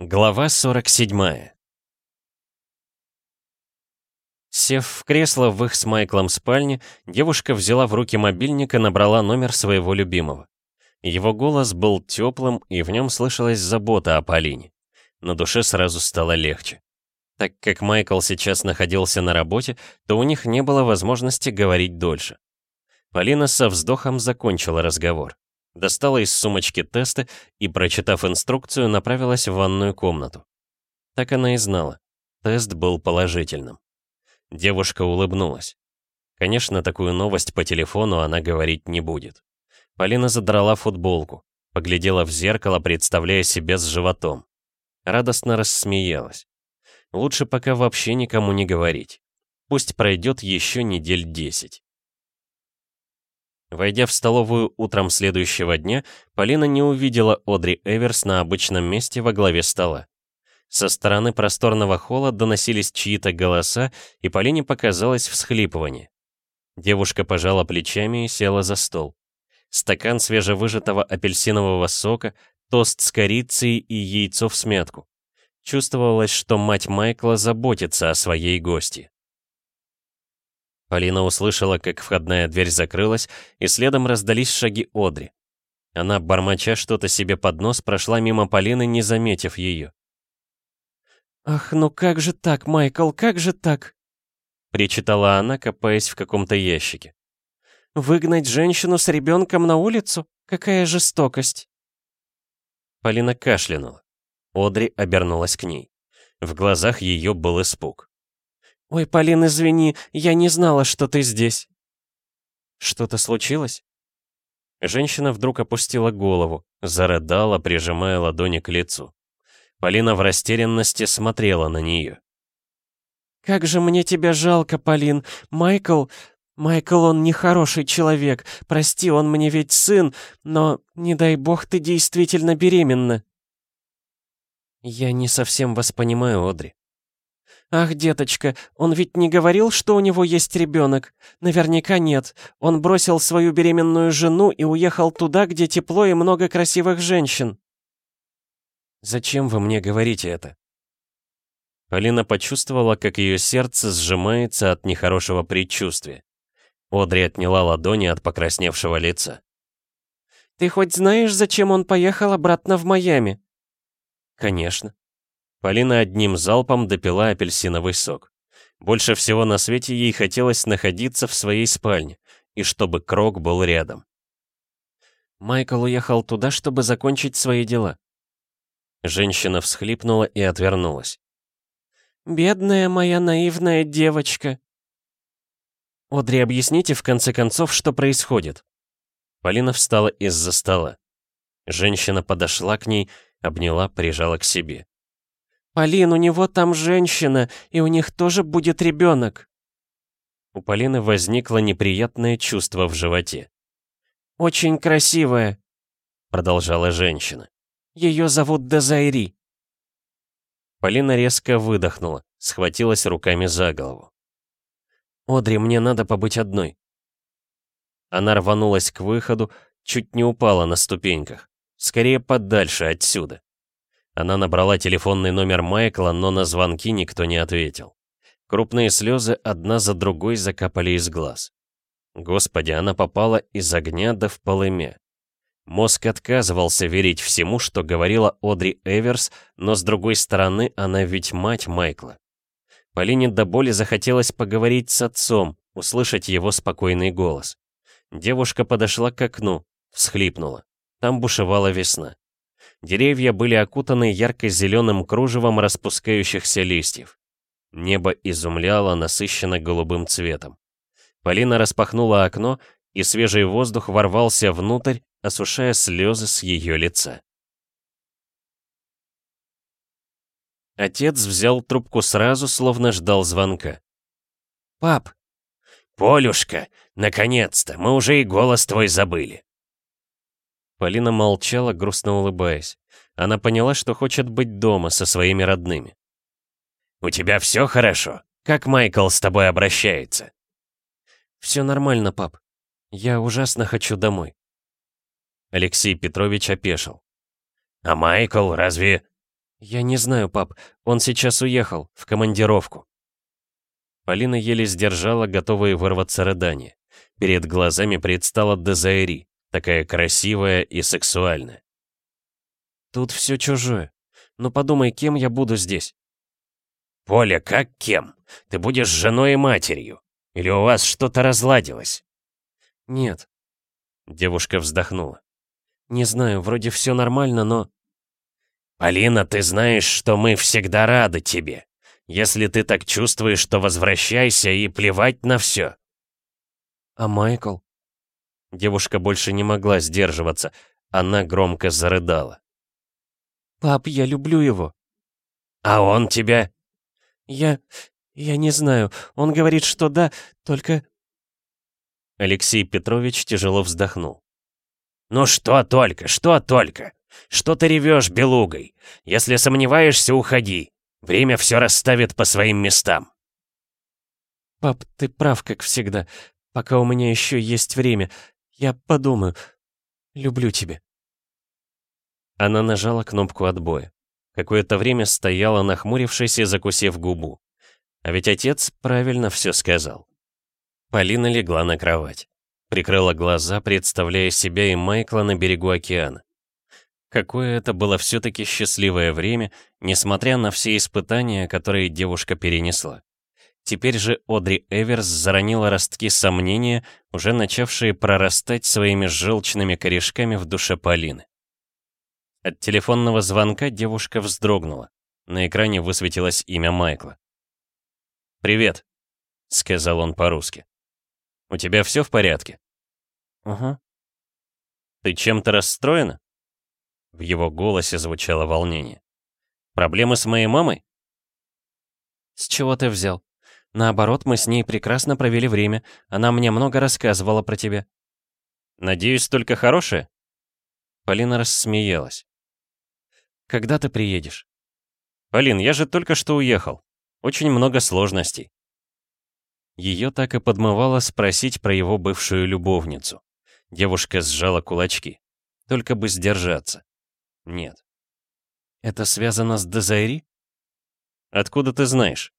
Глава 47 Сев в кресло в их с Майклом спальне, девушка взяла в руки мобильник и набрала номер своего любимого. Его голос был теплым, и в нем слышалась забота о Полине. На душе сразу стало легче. Так как Майкл сейчас находился на работе, то у них не было возможности говорить дольше. Полина со вздохом закончила разговор. Достала из сумочки тесты и, прочитав инструкцию, направилась в ванную комнату. Так она и знала. Тест был положительным. Девушка улыбнулась. Конечно, такую новость по телефону она говорить не будет. Полина задрала футболку, поглядела в зеркало, представляя себя с животом. Радостно рассмеялась. Лучше пока вообще никому не говорить. Пусть пройдет еще недель десять. Войдя в столовую утром следующего дня, Полина не увидела Одри Эверс на обычном месте во главе стола. Со стороны просторного холла доносились чьи-то голоса, и Полине показалось всхлипывание. Девушка пожала плечами и села за стол. Стакан свежевыжатого апельсинового сока, тост с корицей и яйцо в смятку. Чувствовалось, что мать Майкла заботится о своей гости. Полина услышала, как входная дверь закрылась, и следом раздались шаги Одри. Она, бормоча что-то себе под нос, прошла мимо Полины, не заметив ее. «Ах, ну как же так, Майкл, как же так?» Причитала она, копаясь в каком-то ящике. «Выгнать женщину с ребенком на улицу? Какая жестокость!» Полина кашлянула. Одри обернулась к ней. В глазах ее был испуг. «Ой, Полин, извини, я не знала, что ты здесь». «Что-то случилось?» Женщина вдруг опустила голову, зарыдала, прижимая ладони к лицу. Полина в растерянности смотрела на нее. «Как же мне тебя жалко, Полин! Майкл... Майкл, он нехороший человек. Прости, он мне ведь сын, но, не дай бог, ты действительно беременна». «Я не совсем вас понимаю, Одри». «Ах, деточка, он ведь не говорил, что у него есть ребенок? Наверняка нет. Он бросил свою беременную жену и уехал туда, где тепло и много красивых женщин». «Зачем вы мне говорите это?» Полина почувствовала, как ее сердце сжимается от нехорошего предчувствия. Одри отняла ладони от покрасневшего лица. «Ты хоть знаешь, зачем он поехал обратно в Майами?» «Конечно». Полина одним залпом допила апельсиновый сок. Больше всего на свете ей хотелось находиться в своей спальне, и чтобы Крок был рядом. Майкл уехал туда, чтобы закончить свои дела. Женщина всхлипнула и отвернулась. «Бедная моя наивная девочка!» «Одри, объясните в конце концов, что происходит?» Полина встала из-за стола. Женщина подошла к ней, обняла, прижала к себе. «Полин, у него там женщина, и у них тоже будет ребенок!» У Полины возникло неприятное чувство в животе. «Очень красивая», — продолжала женщина. Ее зовут Дезайри». Полина резко выдохнула, схватилась руками за голову. «Одри, мне надо побыть одной». Она рванулась к выходу, чуть не упала на ступеньках. Скорее подальше отсюда. Она набрала телефонный номер Майкла, но на звонки никто не ответил. Крупные слезы одна за другой закапали из глаз. Господи, она попала из огня да в полыме. Мозг отказывался верить всему, что говорила Одри Эверс, но с другой стороны, она ведь мать Майкла. Полине до боли захотелось поговорить с отцом, услышать его спокойный голос. Девушка подошла к окну, всхлипнула. Там бушевала весна. Деревья были окутаны ярко-зеленым кружевом распускающихся листьев. Небо изумляло насыщенно голубым цветом. Полина распахнула окно, и свежий воздух ворвался внутрь, осушая слезы с ее лица. Отец взял трубку сразу, словно ждал звонка. «Пап!» «Полюшка, наконец-то, мы уже и голос твой забыли!» Полина молчала, грустно улыбаясь. Она поняла, что хочет быть дома со своими родными. «У тебя все хорошо? Как Майкл с тобой обращается?» «Все нормально, пап. Я ужасно хочу домой». Алексей Петрович опешил. «А Майкл разве...» «Я не знаю, пап. Он сейчас уехал, в командировку». Полина еле сдержала готовые вырваться рыдания. Перед глазами предстала Дезаэри, такая красивая и сексуальная. «Тут все чужое. Ну подумай, кем я буду здесь?» «Поля, как кем? Ты будешь женой и матерью? Или у вас что-то разладилось?» «Нет». Девушка вздохнула. «Не знаю, вроде все нормально, но...» «Полина, ты знаешь, что мы всегда рады тебе. Если ты так чувствуешь, то возвращайся и плевать на все». «А Майкл?» Девушка больше не могла сдерживаться. Она громко зарыдала. «Пап, я люблю его». «А он тебя?» «Я... я не знаю. Он говорит, что да, только...» Алексей Петрович тяжело вздохнул. «Ну что только, что только? Что ты ревешь белугой? Если сомневаешься, уходи. Время все расставит по своим местам». «Пап, ты прав, как всегда. Пока у меня еще есть время. Я подумаю. Люблю тебя». Она нажала кнопку отбоя. Какое-то время стояла, нахмурившись и закусив губу. А ведь отец правильно все сказал. Полина легла на кровать. Прикрыла глаза, представляя себя и Майкла на берегу океана. Какое это было все-таки счастливое время, несмотря на все испытания, которые девушка перенесла. Теперь же Одри Эверс заронила ростки сомнения, уже начавшие прорастать своими желчными корешками в душе Полины. От телефонного звонка девушка вздрогнула. На экране высветилось имя Майкла. «Привет», — сказал он по-русски. «У тебя все в порядке?» «Ага». «Ты чем-то расстроена?» В его голосе звучало волнение. «Проблемы с моей мамой?» «С чего ты взял? Наоборот, мы с ней прекрасно провели время. Она мне много рассказывала про тебя». «Надеюсь, только хорошее?» Полина рассмеялась. «Когда ты приедешь?» «Полин, я же только что уехал. Очень много сложностей». Ее так и подмывало спросить про его бывшую любовницу. Девушка сжала кулачки. Только бы сдержаться. Нет. «Это связано с Дезайри?» «Откуда ты знаешь?»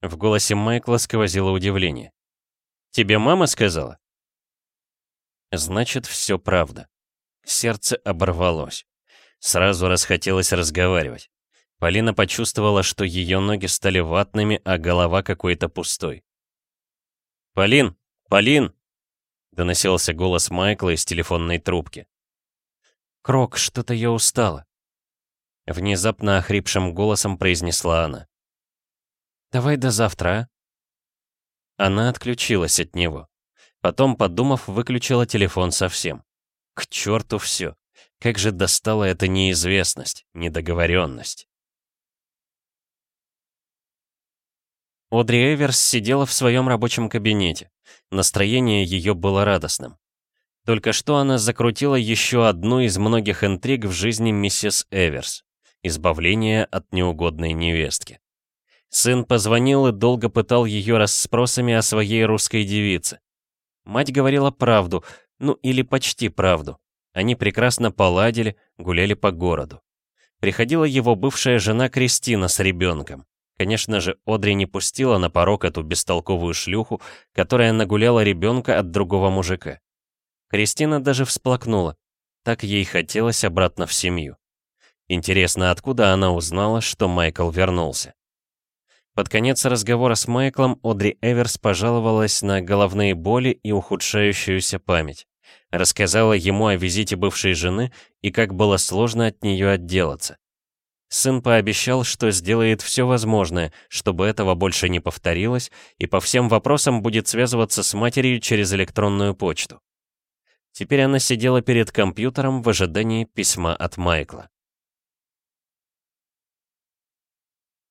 В голосе Майкла сквозило удивление. «Тебе мама сказала?» Значит, все правда. Сердце оборвалось. Сразу расхотелось разговаривать. Полина почувствовала, что ее ноги стали ватными, а голова какой-то пустой. «Полин! Полин!» — доносился голос Майкла из телефонной трубки. «Крок, что-то я устала», — внезапно охрипшим голосом произнесла она. «Давай до завтра, а?» Она отключилась от него. Потом, подумав, выключила телефон совсем. К черту все. Как же достала эта неизвестность, недоговоренность. Одри Эверс сидела в своем рабочем кабинете. Настроение ее было радостным. Только что она закрутила еще одну из многих интриг в жизни миссис Эверс — избавление от неугодной невестки. Сын позвонил и долго пытал ее расспросами о своей русской девице. Мать говорила правду, ну или почти правду. Они прекрасно поладили, гуляли по городу. Приходила его бывшая жена Кристина с ребенком. Конечно же, Одри не пустила на порог эту бестолковую шлюху, которая нагуляла ребенка от другого мужика. Кристина даже всплакнула. Так ей хотелось обратно в семью. Интересно, откуда она узнала, что Майкл вернулся? Под конец разговора с Майклом Одри Эверс пожаловалась на головные боли и ухудшающуюся память. Рассказала ему о визите бывшей жены и как было сложно от нее отделаться. Сын пообещал, что сделает все возможное, чтобы этого больше не повторилось, и по всем вопросам будет связываться с матерью через электронную почту. Теперь она сидела перед компьютером в ожидании письма от Майкла.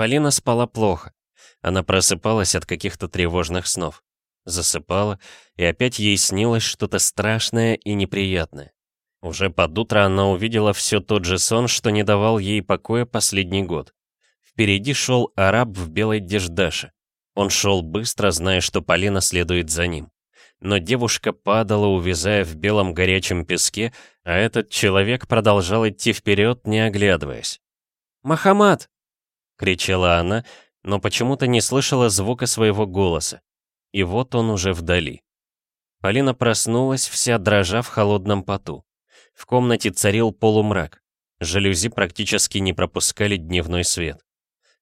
Полина спала плохо. Она просыпалась от каких-то тревожных снов. Засыпала, и опять ей снилось что-то страшное и неприятное. Уже под утро она увидела все тот же сон, что не давал ей покоя последний год. Впереди шел араб в белой деждаше. Он шел быстро, зная, что Полина следует за ним но девушка падала, увязая в белом горячем песке, а этот человек продолжал идти вперед, не оглядываясь. Махамад!» — кричала она, но почему-то не слышала звука своего голоса. И вот он уже вдали. Полина проснулась, вся дрожа в холодном поту. В комнате царил полумрак. Жалюзи практически не пропускали дневной свет.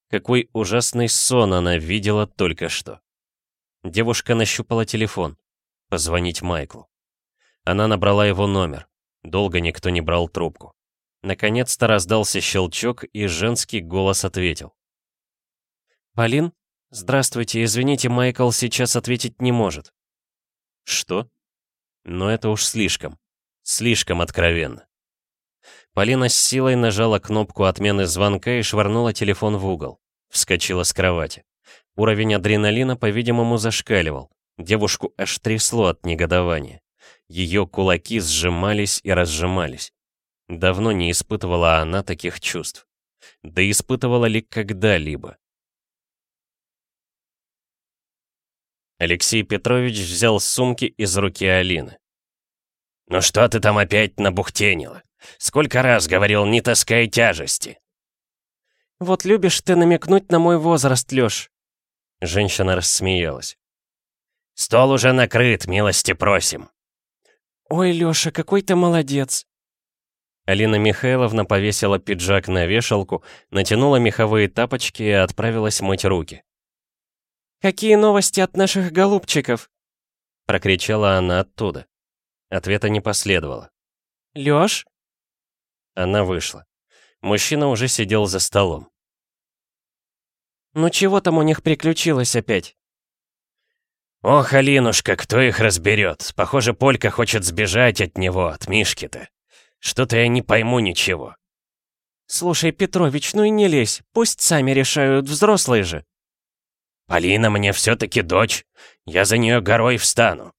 Какой ужасный сон она видела только что. Девушка нащупала телефон. Позвонить Майклу. Она набрала его номер. Долго никто не брал трубку. Наконец-то раздался щелчок, и женский голос ответил. «Полин? Здравствуйте, извините, Майкл сейчас ответить не может». «Что?» Но это уж слишком. Слишком откровенно. Полина с силой нажала кнопку отмены звонка и швырнула телефон в угол. Вскочила с кровати. Уровень адреналина, по-видимому, зашкаливал. Девушку аж трясло от негодования. Ее кулаки сжимались и разжимались. Давно не испытывала она таких чувств. Да испытывала ли когда-либо? Алексей Петрович взял сумки из руки Алины. «Ну что ты там опять набухтенила? Сколько раз говорил, не таскай тяжести!» «Вот любишь ты намекнуть на мой возраст, Лёш!» Женщина рассмеялась. «Стол уже накрыт, милости просим!» «Ой, Лёша, какой ты молодец!» Алина Михайловна повесила пиджак на вешалку, натянула меховые тапочки и отправилась мыть руки. «Какие новости от наших голубчиков?» Прокричала она оттуда. Ответа не последовало. «Лёш?» Она вышла. Мужчина уже сидел за столом. «Ну чего там у них приключилось опять?» «Ох, Алинушка, кто их разберет? Похоже, Полька хочет сбежать от него, от Мишки-то. Что-то я не пойму ничего». «Слушай, Петрович, ну и не лезь. Пусть сами решают, взрослые же». «Полина мне все-таки дочь. Я за нее горой встану».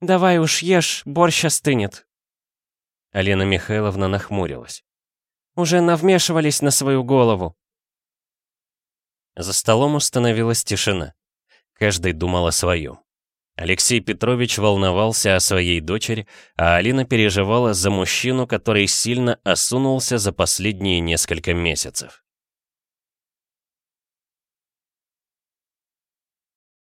«Давай уж ешь, борщ остынет». Алина Михайловна нахмурилась. «Уже навмешивались на свою голову». За столом установилась тишина. Каждый думал о своем. Алексей Петрович волновался о своей дочери, а Алина переживала за мужчину, который сильно осунулся за последние несколько месяцев.